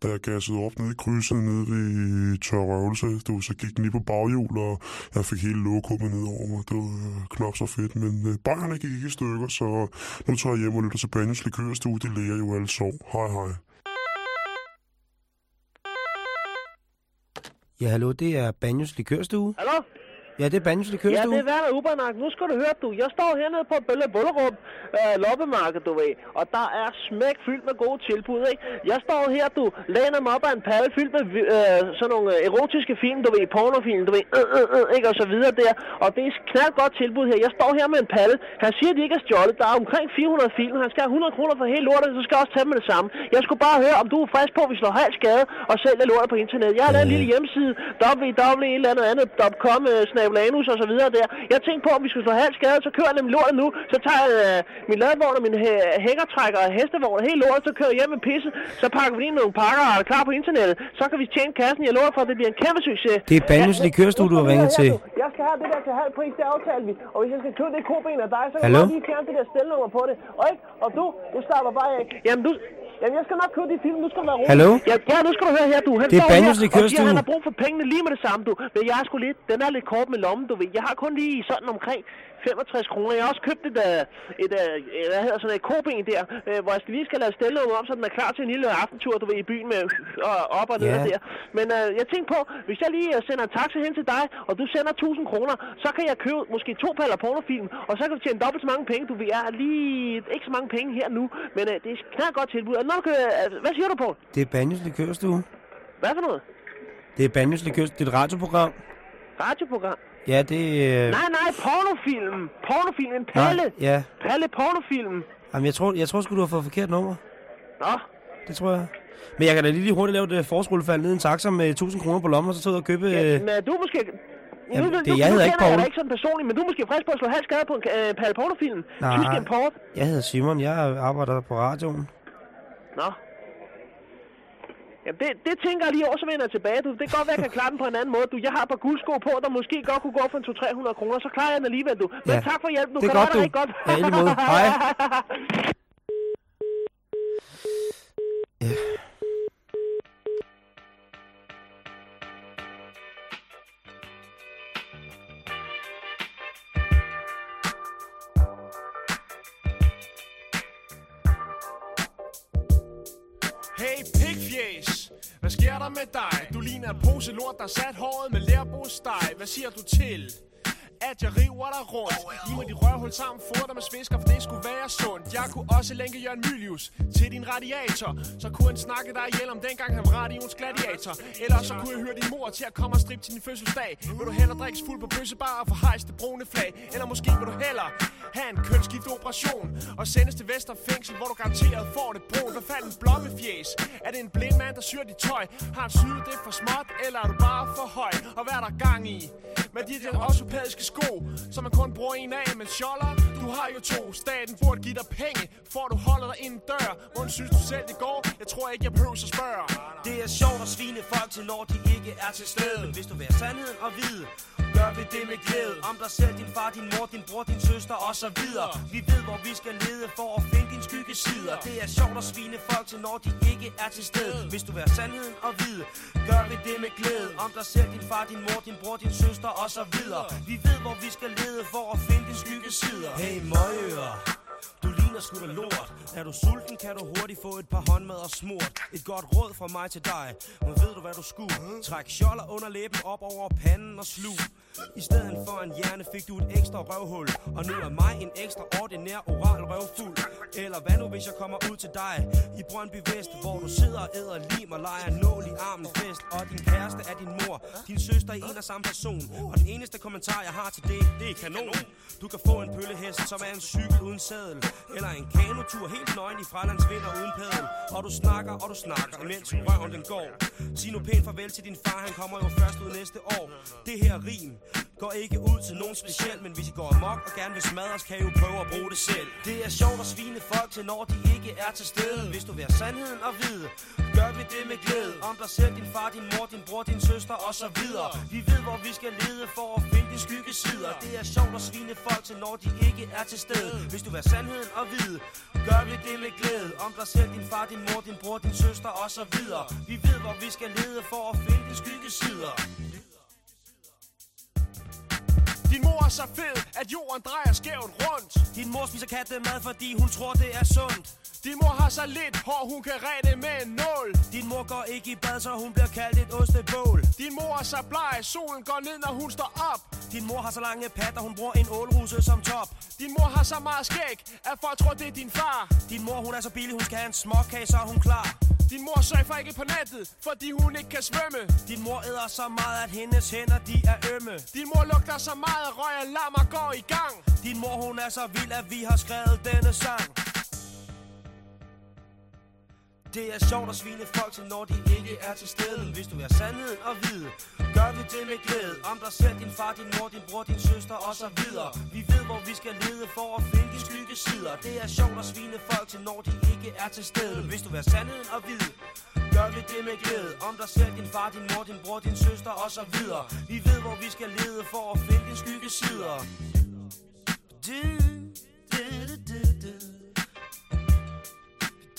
da jeg gassede op nede i krydset nede ved tør røvelse, du, så gik den lige på baghjul, og jeg fik hele lokummet ned over mig. Det var øh, knap så fedt, men øh, bajerne gik ikke i stykker, så nu tager jeg hjem og lytter til Banjos Likørstue. Det læger jo alle sov. Hej hej. Ja, hallo, det er Banjos Likørstue. Hallo? Ja, det er Banjos Ja, Likørstue. det er Werner Ubernak. Nu skal du høre, du. Jeg står hernede på Bølle Bullerup øh, loppemarked, du ved. Og der er smæk fyldt med gode tilbud, ikke? Jeg står her, du, læner mig op af en palle fyldt med øh, sådan nogle øh, erotiske film, du ved, pornofilm, du ved, øh, øh, øh, ikke? Og så videre der. Og det er et knaldt godt tilbud her. Jeg står her med en palle. Han siger, at de ikke er stjålet. Der er omkring 400 film. Han skal have 100 kroner for hele lortet, så skal jeg også tage med det samme. Jeg skulle bare høre, om du er frisk på, at vi slår halv skade og sælger lortet på internet. Jeg har lavet en lille hjemmeside, www.com, snabelanus og så videre der. Jeg tænkte på, om vi skulle slå halv skade, så kører jeg nemlig lortet nu. Så tager jeg øh, min ladvogn og min hæ- hængertrækker og hestevogn og hele lortet, så kører jeg hjem med pisse. Så pakker vi lige nogle pakker og er klar på internettet. Så kan vi tjene kassen. Jeg lover for, at det bliver en kæmpe succes. Det er Banjos Likørstue, du har ringet til. Jeg skal have det der til halv pris, det aftaler vi. Og hvis jeg skal købe det koben af dig, så kan Hallo? jeg lige fjerne det der stelnummer på det. Og, ikke? og du, du starter bare af. Jamen du, Jamen, jeg skal nok købe de film. Nu skal du være rolig. Hallo? Ja, ja, nu skal du høre her, du. Han Det er Likørstue. siger, at han har brug for pengene lige med det samme, du. Men jeg er sgu lidt, den er lidt kort med lommen, du ved. Jeg har kun lige sådan omkring 65 kroner. Jeg har også købt et, øh, et, øh, hvad hedder sådan et koben der, øh, hvor jeg skal lige skal lade stille om, så den er klar til en lille aftentur, du ved, i byen med og op og ned Ja. der. Men øh, jeg tænkte på, hvis jeg lige sender en taxa hen til dig, og du sender 1000 kroner, så kan jeg købe måske to paller pornofilm, og så kan du tjene dobbelt så mange penge. Du ved, jeg har lige ikke så mange penge her nu, men øh, det er et knald godt tilbud. Og når du kan, øh, hvad siger du på? Det er Banjos Likørstue. Hvad for noget? Det er Banjos Likørstue. Det er et radioprogram. Radioprogram? Ja, det er... Nej, nej, pornofilm. Pornofilm, en palle. Nej, ja. Palle pornofilm. Jamen, jeg tror, jeg tror sgu, du har fået forkert nummer. Nå. Det tror jeg. Men jeg kan da lige hurtigt lave et øh, forskuldefald ned i en taxa med 1000 kroner på lommen, og så tage ud og købe... Ja, øh, men du er måske... Jamen, nu, det- nu, jeg nu hedder ikke kender jeg Paul. dig ikke sådan personligt, men du er måske frisk på at slå halv skade på en øh, palle pornofilm. Nej. Tysk import. Jeg hedder Simon, jeg arbejder på radioen. Nå. Jamen, det, det tænker jeg lige over, så vender jeg tilbage. Du. Det kan godt være, at jeg kan klare den på en anden måde. Du. Jeg har et par guldsko på, der måske godt kunne gå for en 200-300 kroner. Så klarer jeg den alligevel, du. Men Ja. tak for hjælpen. Du Det er kan godt, du. rigtig godt. Ja, i måde. Hej. Hey med dig? Du ligner en pose lort, der sat håret med lærbosteg. Hvad siger du til? At jeg river dig rundt Giv mig de rørhul sammen, for dig med svisker For det skulle være sundt Jeg kunne også lænke Jørgen Mylius til din radiator Så kunne han snakke dig ihjel om dengang han var radioens gladiator Eller så kunne jeg høre din mor til at komme og strippe til din fødselsdag Vil du hellere drikkes fuld på bøssebar og få hejst det brune flag Eller måske vil du hellere have en kønsskifteoperation Og sendes til Vesterfængsel, hvor du garanteret får det brun Hvad faldt en blommefjæs? Er det en blind mand, der syr dit tøj? Har han syet det for småt, eller er du bare for høj? Og hvad er der gang i? Med de der ortopædiske sko, som man kun bruger en af med sjoller Du har jo to, staten burde give dig penge For du holder dig ind dør Hvordan synes du selv det går? Jeg tror ikke, jeg behøver at spørge Det er sjovt at svine folk til når de ikke er til stede. Hvis du vil have sandheden og vide, gør vi det med glæde. Om dig selv, din far, din mor, din bror, din søster og så videre. Vi ved, hvor vi skal lede for at finde din skyggesider Det er sjovt at svine folk til, når de ikke er til stede. Hvis du vil have sandheden og vide, gør vi det med glæde. Om dig selv, din far, din mor, din bror, din søster og så videre. Vi ved, hvor vi skal lede for at finde din skyggesider Hey møgører du ligner sgu da lort. Er du sulten, kan du hurtigt få et par håndmad og smurt. Et godt råd fra mig til dig. Men ved du hvad du skulle? Træk skjolder under læben op over panden og slug I stedet for en hjerne fik du et ekstra røvhul. Og nu er mig en ekstra ordinær oral røvfuld Eller hvad nu hvis jeg kommer ud til dig? I Brøndby Vest Hvor du sidder og æder lim og leger nål i armen fest. Og din kæreste er din mor. Din søster er en og samme person. Og den eneste kommentar jeg har til det, det er kanon. Du kan få en pøllehest som er en cykel uden sadel eller en kanotur helt nøgen i fralandsvinder uden padel. Og du snakker og du snakker imens røven den går. Sig nu pænt farvel til din far, han kommer jo først ud næste år. Det her rim går ikke ud til nogen speciel Men hvis I går amok og gerne vil smadres, kan I jo prøve at bruge det selv. Det er sjovt at svine folk til, når de ikke er til stede. Hvis du vil have sandheden og vide, gør vi det med glæde? Om dig selv, din far, din mor, din bror, din søster og så videre. Vi ved, hvor vi skal lede for at finde de skyggesider Det er sjovt at svine folk til, når de ikke er til stede. Hvis du vil sandheden og vide, gør vi det med glæde? Om dig selv, din far, din mor, din bror, din søster og så videre. Vi ved, hvor vi skal lede for at finde de skyggesider din mor er så fed, at jorden drejer skævt rundt. Din mor spiser kattemad, fordi hun tror, det er sundt. Din mor har så lidt hår, hun kan rette med en nål. Din mor går ikke i bad, så hun bliver kaldt et ostebål. Din mor er så bleg, solen går ned, når hun står op. Din mor har så lange patter, hun bruger en ålruse som top. Din mor har så meget skæg, at folk tror, det er din far. Din mor, hun er så billig, hun skal have en småkage, så er hun klar. Din mor surfer ikke på nettet, fordi hun ikke kan svømme. Din mor æder så meget, at hendes hænder, de er ømme. Din mor lugter så meget, at røg og lammer går i gang. Din mor, hun er så vild, at vi har skrevet denne sang. Det er sjovt at svine folk til, når de ikke er til stede. Hvis du er sandheden og vide, gør vi det med glæde. Om dig selv, din far, din mor, din bror, din søster og så videre. Vi ved, hvor vi skal lede for at finde de skyggesider Det er sjovt at svine folk til, når de ikke er til stede. Hvis du er sandheden og vide, gør vi det med glæde. Om dig selv, din far, din mor, din bror, din søster og så videre. Vi ved, hvor vi skal lede for at finde de skyggesider sider. Du, du, du, du. Du,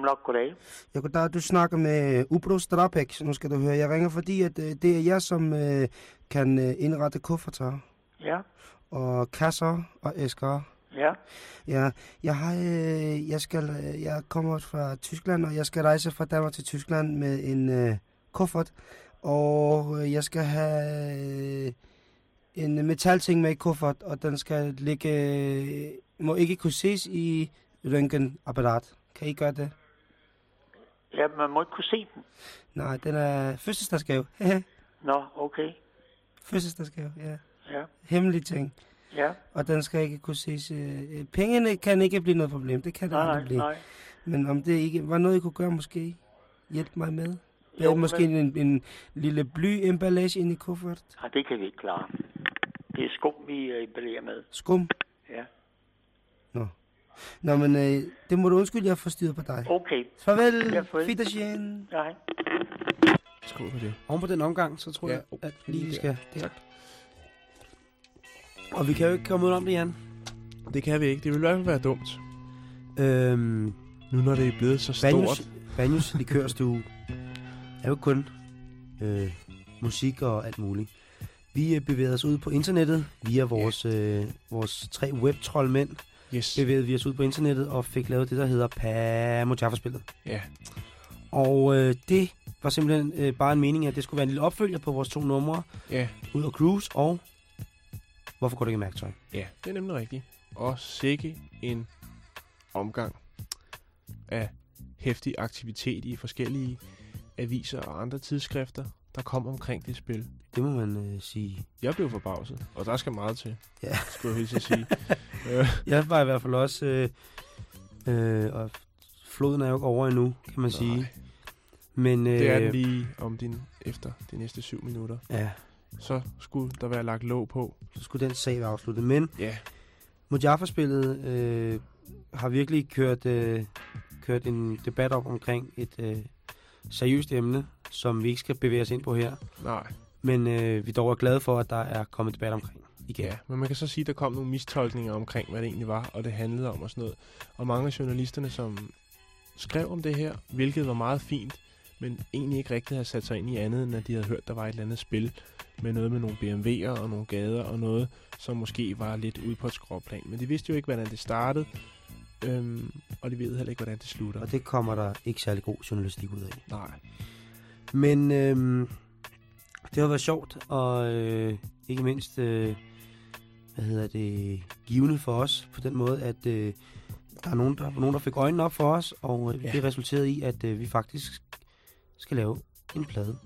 Skumlok, goddag. Ja, goddag. Du snakker med Ubro Strapek. Nu skal du høre. Jeg ringer, fordi at, øh, det er jeg, som øh, kan øh, indrette kufferter Ja, og kasser og æsker. ja. Ja, jeg har, øh, jeg skal, øh, jeg kommer fra Tyskland, og jeg skal rejse fra Danmark til Tyskland med en øh, kuffert, og øh, jeg skal have øh, en metalting med i kuffert, og den skal ligge, øh, må ikke kunne ses i røntgenapparat. Kan I gøre det? Ja, man må ikke kunne se den. Nej, den er fødselsdagsgave. Nå, okay. fødselsdagsgave, ja. Ja, Hemmelig ting. ja. Og den skal ikke kunne ses. Øh, øh, pengene kan ikke blive noget problem. Det kan det Nej, aldrig nej, blive. nej. Men om det ikke var noget, I kunne gøre måske? Hjælpe mig med? Jo, Jo, måske men- en, en lille blyemballage ind i kuffert? Ja, det kan vi ikke klare. Det er skum, vi uh, emballerer med. Skum? Ja. Nå. Nå, men øh, det må du undskylde, jeg har forstyrret på dig. Okay. Farvel. Wiedersehen. Nej. Skål på det. Oven på den omgang, så tror Ja, jeg, at lige vi der. skal... Tak. Og vi kan jo ikke komme ud om det, Jan. Det kan vi ikke. Det vil i hvert fald være dumt. Øhm, nu når det er blevet så Banyos, stort. Banyos likørstue er jo kun øh, musik og alt muligt. Vi øh, bevæger os ud på internettet via vores, øh, vores tre webtrollmænd. Yes. Bevægede vi os ud på internettet og fik lavet det, der hedder Pamo Jaffa-spillet. Ja. Og øh, det var simpelthen øh, bare en mening, at det skulle være en lille opfølger på vores to numre. Ja. Ud og cruise og... Hvorfor går du ikke i mærktøj? Ja, det er nemlig rigtigt. Og sikke en omgang af hæftig aktivitet i forskellige aviser og andre tidsskrifter, der kom omkring det spil. Det må man øh, sige. Jeg blev forbavset, og der skal meget til, Ja. skulle jeg hilse at sige. Øh. jeg var i hvert fald også... Øh, øh, og floden er jo ikke over endnu, kan man sige. Men, øh, Det er den lige om din, efter de næste syv minutter. Ja. Så skulle der være lagt låg på. Så skulle den sag være afsluttet. Men ja. Mojaffa-spillet øh, har virkelig kørt, øh, kørt en debat op omkring et øh, seriøst emne, som vi ikke skal bevæge os ind på her. Nej. Men øh, vi dog er glade for, at der er kommet debat omkring igen. Ja, men man kan så sige, at der kom nogle mistolkninger omkring, hvad det egentlig var, og det handlede om og sådan noget. Og mange af journalisterne, som skrev om det her, hvilket var meget fint, men egentlig ikke rigtig havde sat sig ind i andet, end at de havde hørt, der var et eller andet spil med noget med nogle BMW'er og nogle gader og noget, som måske var lidt ude på et skråplan. Men de vidste jo ikke, hvordan det startede, øhm, og de ved heller ikke, hvordan det slutter. Og det kommer der ikke særlig god journalistik ud af. Nej. Men øh, det har været sjovt, og øh, ikke mindst, øh, hvad hedder det, givende for os, på den måde, at øh, der er nogen, der, nogen, der fik øjnene op for os, og øh, Ja. det resulterede i, at øh, vi faktisk skal lave en plade.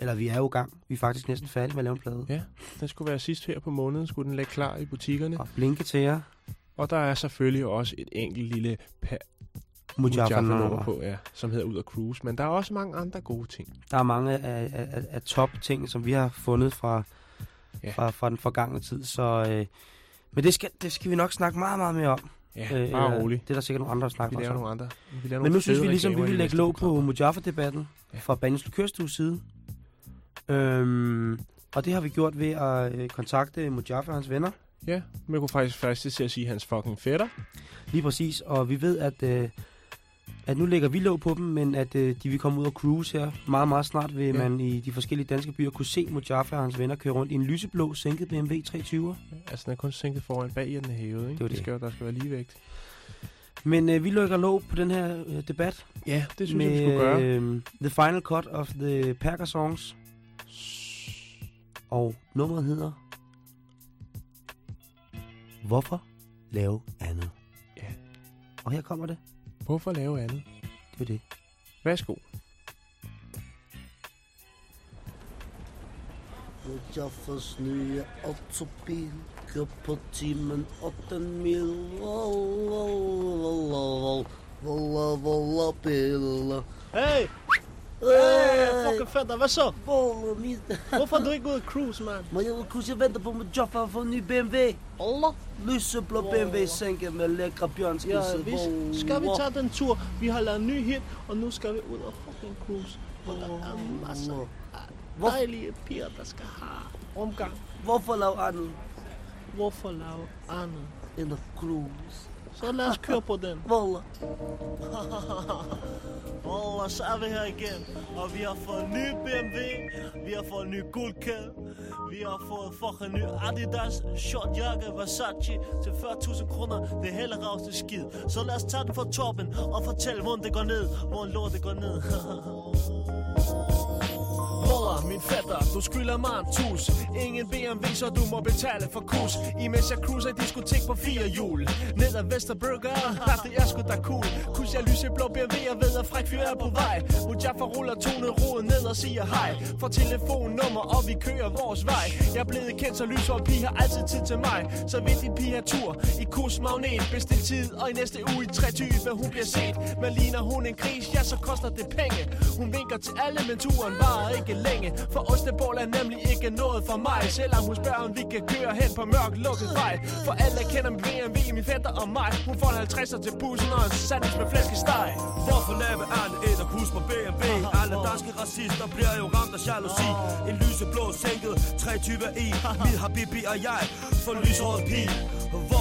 Eller vi er jo i gang. Vi er faktisk næsten færdige med at lave en plade. Ja, den skulle være sidst her på måneden, skulle den ligge klar i butikkerne. Og blinke til jer. Og der er selvfølgelig også et enkelt lille. Mujaffa-nummer på, ja, som hedder Ud af Cruise. Men der er også mange andre gode ting. Der er mange af, af, af, af top ting, som vi har fundet fra, Ja. fra, fra den forgangne tid. Så, øh, men det skal, det skal vi nok snakke meget, meget mere om. Ja, bare eller- rolig. Det er der sikkert nogle andre, der snakker Vi om. nogle andre. Vi laver Men nogle nu synes vi ligesom, vi vil lægge låg på Mujaffa-debatten ja. fra Bandens Likørstues side. Øhm, og det har vi gjort ved at øh, kontakte Mujaffa og hans venner. Ja, men jeg kunne faktisk faktisk til at sige hans fucking fætter. Lige præcis, og vi ved, at, øh, at nu lægger vi låg på dem, men at øh, de vil komme ud og cruise her. Meget, meget snart vil Ja. ja. man i de forskellige danske byer kunne se Mujaffa og hans venner køre rundt i en lyseblå sænket BMW 320'er. Altså, den er kun sænket foran bag i den er hævet, ikke? Det det. Skal, der skal være ligevægt. Men øh, vi lukker låg på den her øh, debat. Ja, det synes med, jeg, vi skulle gøre. Øh, the Final Cut of the Packer Songs. Og nummeret hedder... Hvorfor lave andet? Ja. Og her kommer det. Hvorfor lave andet? Det er det. Værsgo. Mujaffas nye autobil Går på timen 8 mil Walla, walla, walla, walla, billa Hey! Hey, fucking fætter, hvad så? Hvorfor er du ikke ude at cruise, man? Men jeg vil cruise, jeg venter på Mujaffa for en ny BMW Allah Lyseblå BMW sænke med lækre bjørnskisse Ja, vi, skal vi tage den tur? Vi har lavet en ny hit, og nu skal vi ud og fucking cruise. Og der er masser af dejlige piger, der skal have omgang. Hvorfor lave andet? Hvorfor lave andet? End at cruise Så lad os køre på den. Wallah. Wallah, så er vi her igen. Og vi har fået en ny BMW. Vi har fået en ny guldkæde. Vi har fået fucking ny Adidas shortjakke Versace til 40.000 kroner. Det hele ravste skid. Så lad os tage den fra toppen og fortælle, hvordan det går ned. Hvordan lort det går ned. Du skylder mig en tus. Ingen BMW, så du må betale for kus. Imens jeg cruiser i diskotek på fire hjul. Ned ad Vesterburger, ha, det er sgu da cool. Kus jeg lyseblå BMW, jeg ved at fræk fyr er på vej. Mujaffa ruller tonet roden ned og siger hej. For telefonnummer, og vi kører vores vej. Jeg er blevet kendt, så lyshåret pige har altid tid til mig. Så vil din pige tur. I kus magnet Bestil tid, og i næste uge i 23 hun bliver set. Men ligner hun en gris, ja så koster det penge. Hun vinker til alle, men turen varer ikke længe. For ostebål er nemlig ikke noget for mig. Selvom hun spørger, om vi kan køre hen på mørk lukket vej. For alle kender min BMW, min fætter og mig. Hun får en 50'er til bussen og en sandwich med flæskesteg Hvorfor lave alle et og pus på BMW? Alle danske racister bliver jo ramt af jalousi. En lyseblå sænket 23 i. Min habibi og jeg får lyshåret pige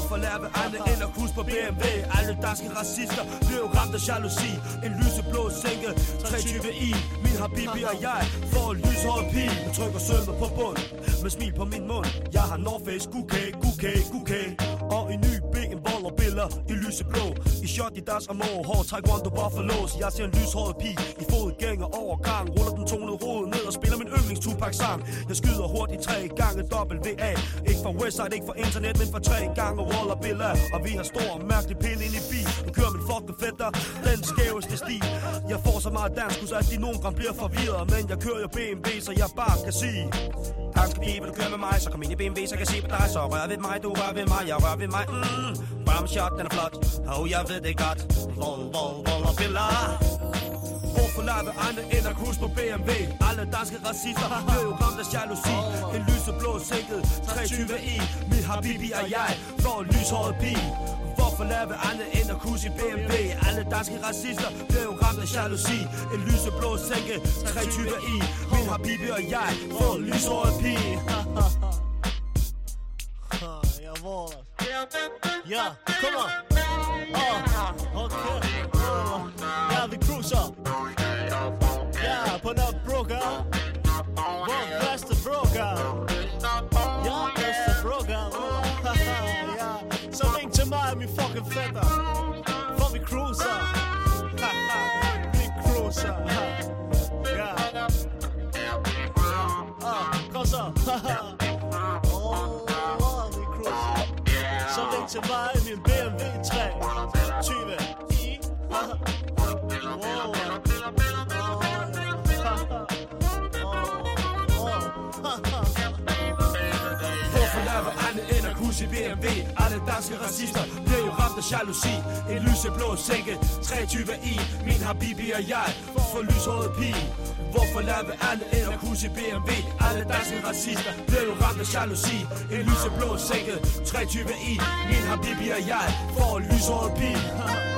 Hvorfor lave andre end at huske på BMW? Alle danske racister blev jo ramt af jalousi. En lyseblå sænke, 320i. Min habibi og jeg får lyshåret pige Jeg trykker sømmet på bund Med smil på min mund. Jeg har Norface, Face, Gukay, Gukay, Og en ny BM og biller i lyseblå. I shot i deres amor, hård taekwondo buffaloes. Jeg ser en lyshåret pige i fodgænger overgang Ruller den tonede hoved ned og spiller min yndlings Tupac sang. Jeg skyder hurtigt tre gange WA Ikke fra Westside, ikke fra internet, men fra tre gange Waller biller Og vi har stor mærkelig pille ind i bil. Nu kører min fucking fætter, den skæveste stil Jeg får så meget dansk, så at de nogen gange bliver forvirret. Men jeg kører jo BMW, så jeg bare kan sige Danske pige, vil du køre med mig, så kom ind i BMW, så jeg kan se på dig. Så rør ved mig, du rør ved mig, jeg rør ved mig. Mm. shot den er flot. Oh, jeg ved det godt. Vol, vol, vol og biller Hvorfor lave andre end at kus på BMW? Alle danske racister bliver jo ramt af jalousi En lyseblå sænket 23 i Min habibi og jeg får en lyshåret pige Hvorfor lave andet end at kusse i BMW? Alle danske racister bliver jo ramt af jalousi En lyseblå sænke 23 i Min habibi og jeg får en lyshåret pige våger. Ja, kom on. Oh, okay. Ja, vi cruiser. Ja, på den broker. Vår bedste broker. Ja, bedste broker. ja, så ring til mig, min fucking fætter. For vi cruiser. vi cruiser. Ja. Ah, kom så. Åh, vi cruiser. Så ring til mig danske racister. Bliver jo ramt af jalousi. En lyseblå sænke, 23 i Min habibi og jeg. For lyshåret pige? Hvorfor lave alle end at kusse i BMW? Alle danske racister bliver jo ramt af jalousi. En lyseblå sænke, 23 i Min habibi og jeg. For lyshåret pige?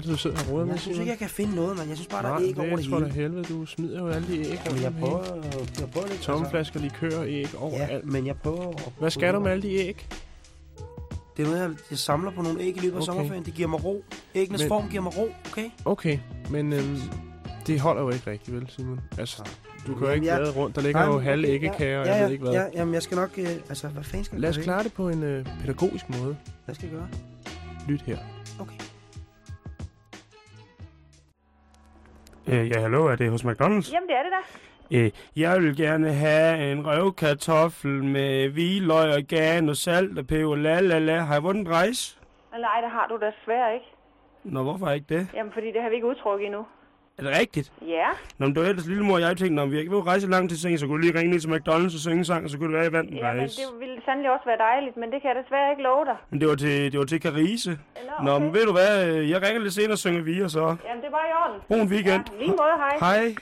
er det, du sidder og råder med, Jeg synes ikke, jeg kan finde noget, men jeg synes bare, der er Nej, æg over det hele. helvede, du smider jo alle de æg. Men jeg prøver, jeg prøver lidt. Tomme altså. flasker likør, æg overalt. men jeg prøver... at- Hvad skal du med alle de æg? Det er noget, jeg, jeg samler på nogle æg i løbet af Okay. sommerferien. Det giver mig ro. Æggenes Men- form giver mig ro, okay? Okay, men øhm, det holder jo ikke rigtigt, vel, Simon? Altså, du kan jo ikke jeg- vade rundt. Der ligger Nej, jo halve æggekager, og ja, jeg ja, ved ikke hvad. Ja, jamen, jeg skal nok... Øh, altså, hvad fanden skal jeg Lad os klare det på en øh, pædagogisk måde. Hvad skal jeg gøre? Lyt her. Okay. Øh, ja, hallo, er det hos McDonald's? Jamen, det er det da. Øh, jeg vil gerne have en røvkartoffel med hvidløg, organ og salt og peber. La, la, la. Har jeg vundet en rejse? Nej, det har du desværre ikke. Nå, hvorfor ikke det? Jamen, fordi det har vi ikke udtrukket endnu. Er det rigtigt? Ja. Nå, men det var ellers lille mor, jeg tænkte, om vi ikke vil rejse langt til seng, så kunne du lige ringe ned til McDonald's og synge sang, og så kunne det være, at jeg vandt en Jamen, rejse. det ville sandelig også være dejligt, men det kan jeg desværre ikke love dig. Men det var til, det var til Carise. Nå, Nå, okay. men ved du hvad, øh, jeg ringer lidt senere og synger vi, og så... Jamen, det er bare i orden. God en weekend. Ja, lige måde, hej. Hej.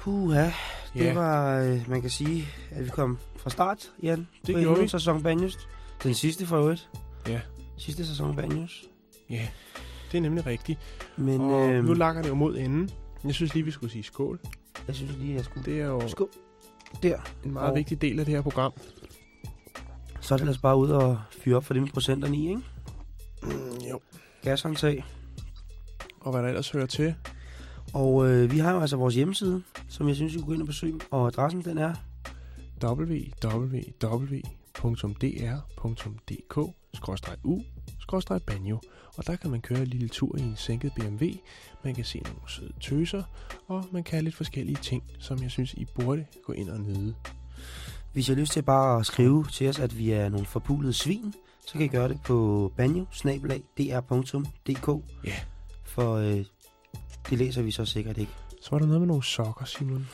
Puha, det Ja. var, øh, man kan sige, at vi kom fra start, Jan. Det på gjorde vi. sæson Banjust. Den sidste for øvrigt. Ja. Sidste sæson Banjust. Ja, det er nemlig rigtigt. Men, og øhm, nu lakker det jo mod enden. Jeg synes lige, vi skulle sige skål. Jeg synes lige, jeg skulle... Det er jo skål. Der. en meget Og- vigtig del af det her program. Så er det ellers bare ud og fyre op for det med procenterne i, ikke? Mm, jo. Gashåndtag. Og hvad der ellers hører til. Og øh, vi har jo altså vores hjemmeside, som jeg synes, I kunne gå ind og besøge. Og adressen, den er... www.dr.dk-u-banjo og der kan man køre en lille tur i en sænket BMW. Man kan se nogle søde tøser, og man kan lidt forskellige ting, som jeg synes, I burde gå ind og nyde. Hvis I har lyst til bare at skrive til os, at vi er nogle forpulede svin, så kan I gøre det på banjo Ja. For øh, det læser vi så sikkert ikke. Så var der noget med nogle sokker, Simon.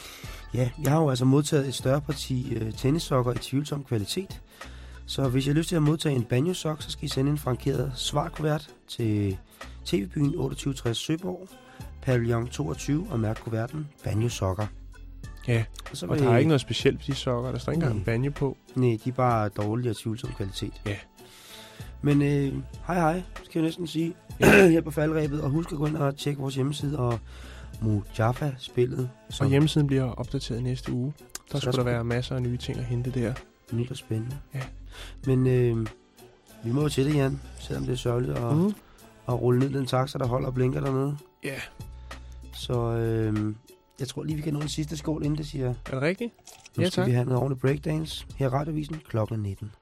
Ja, jeg har jo altså modtaget et større parti øh, tennissokker i tvivlsom kvalitet. Så hvis I har lyst til at modtage en banjo-sok, så skal I sende en frankeret svarkuvert til TV-byen 2860 Søborg, pavillon 22 og mærk kuverten banjo-sokker. Ja, Og så og der er ikke noget specielt på de sokker. Der står ikke engang Nej. banjo på. Nej, de er bare dårlige og tvivlsom kvalitet. Ja. Men øh, hej hej, skal jeg næsten sige, her på faldrebet. Og husk at gå ind og tjekke vores hjemmeside og Mujaffa-spillet. Så hjemmesiden bliver opdateret næste uge. Der Så skulle der være masser af nye ting at hente der. Nyt og spændende. Ja. Men øh, vi må jo til det, Jan, selvom det er sørgeligt at, mm. at rulle ned den taxa, der holder og blinker dernede. Ja. Så øh, jeg tror lige, vi kan nå en sidste skål, inden det siger. Er det rigtigt? Nu Ja, skal tak. vi have noget ordentligt breakdance her i radiovisen klokken 19.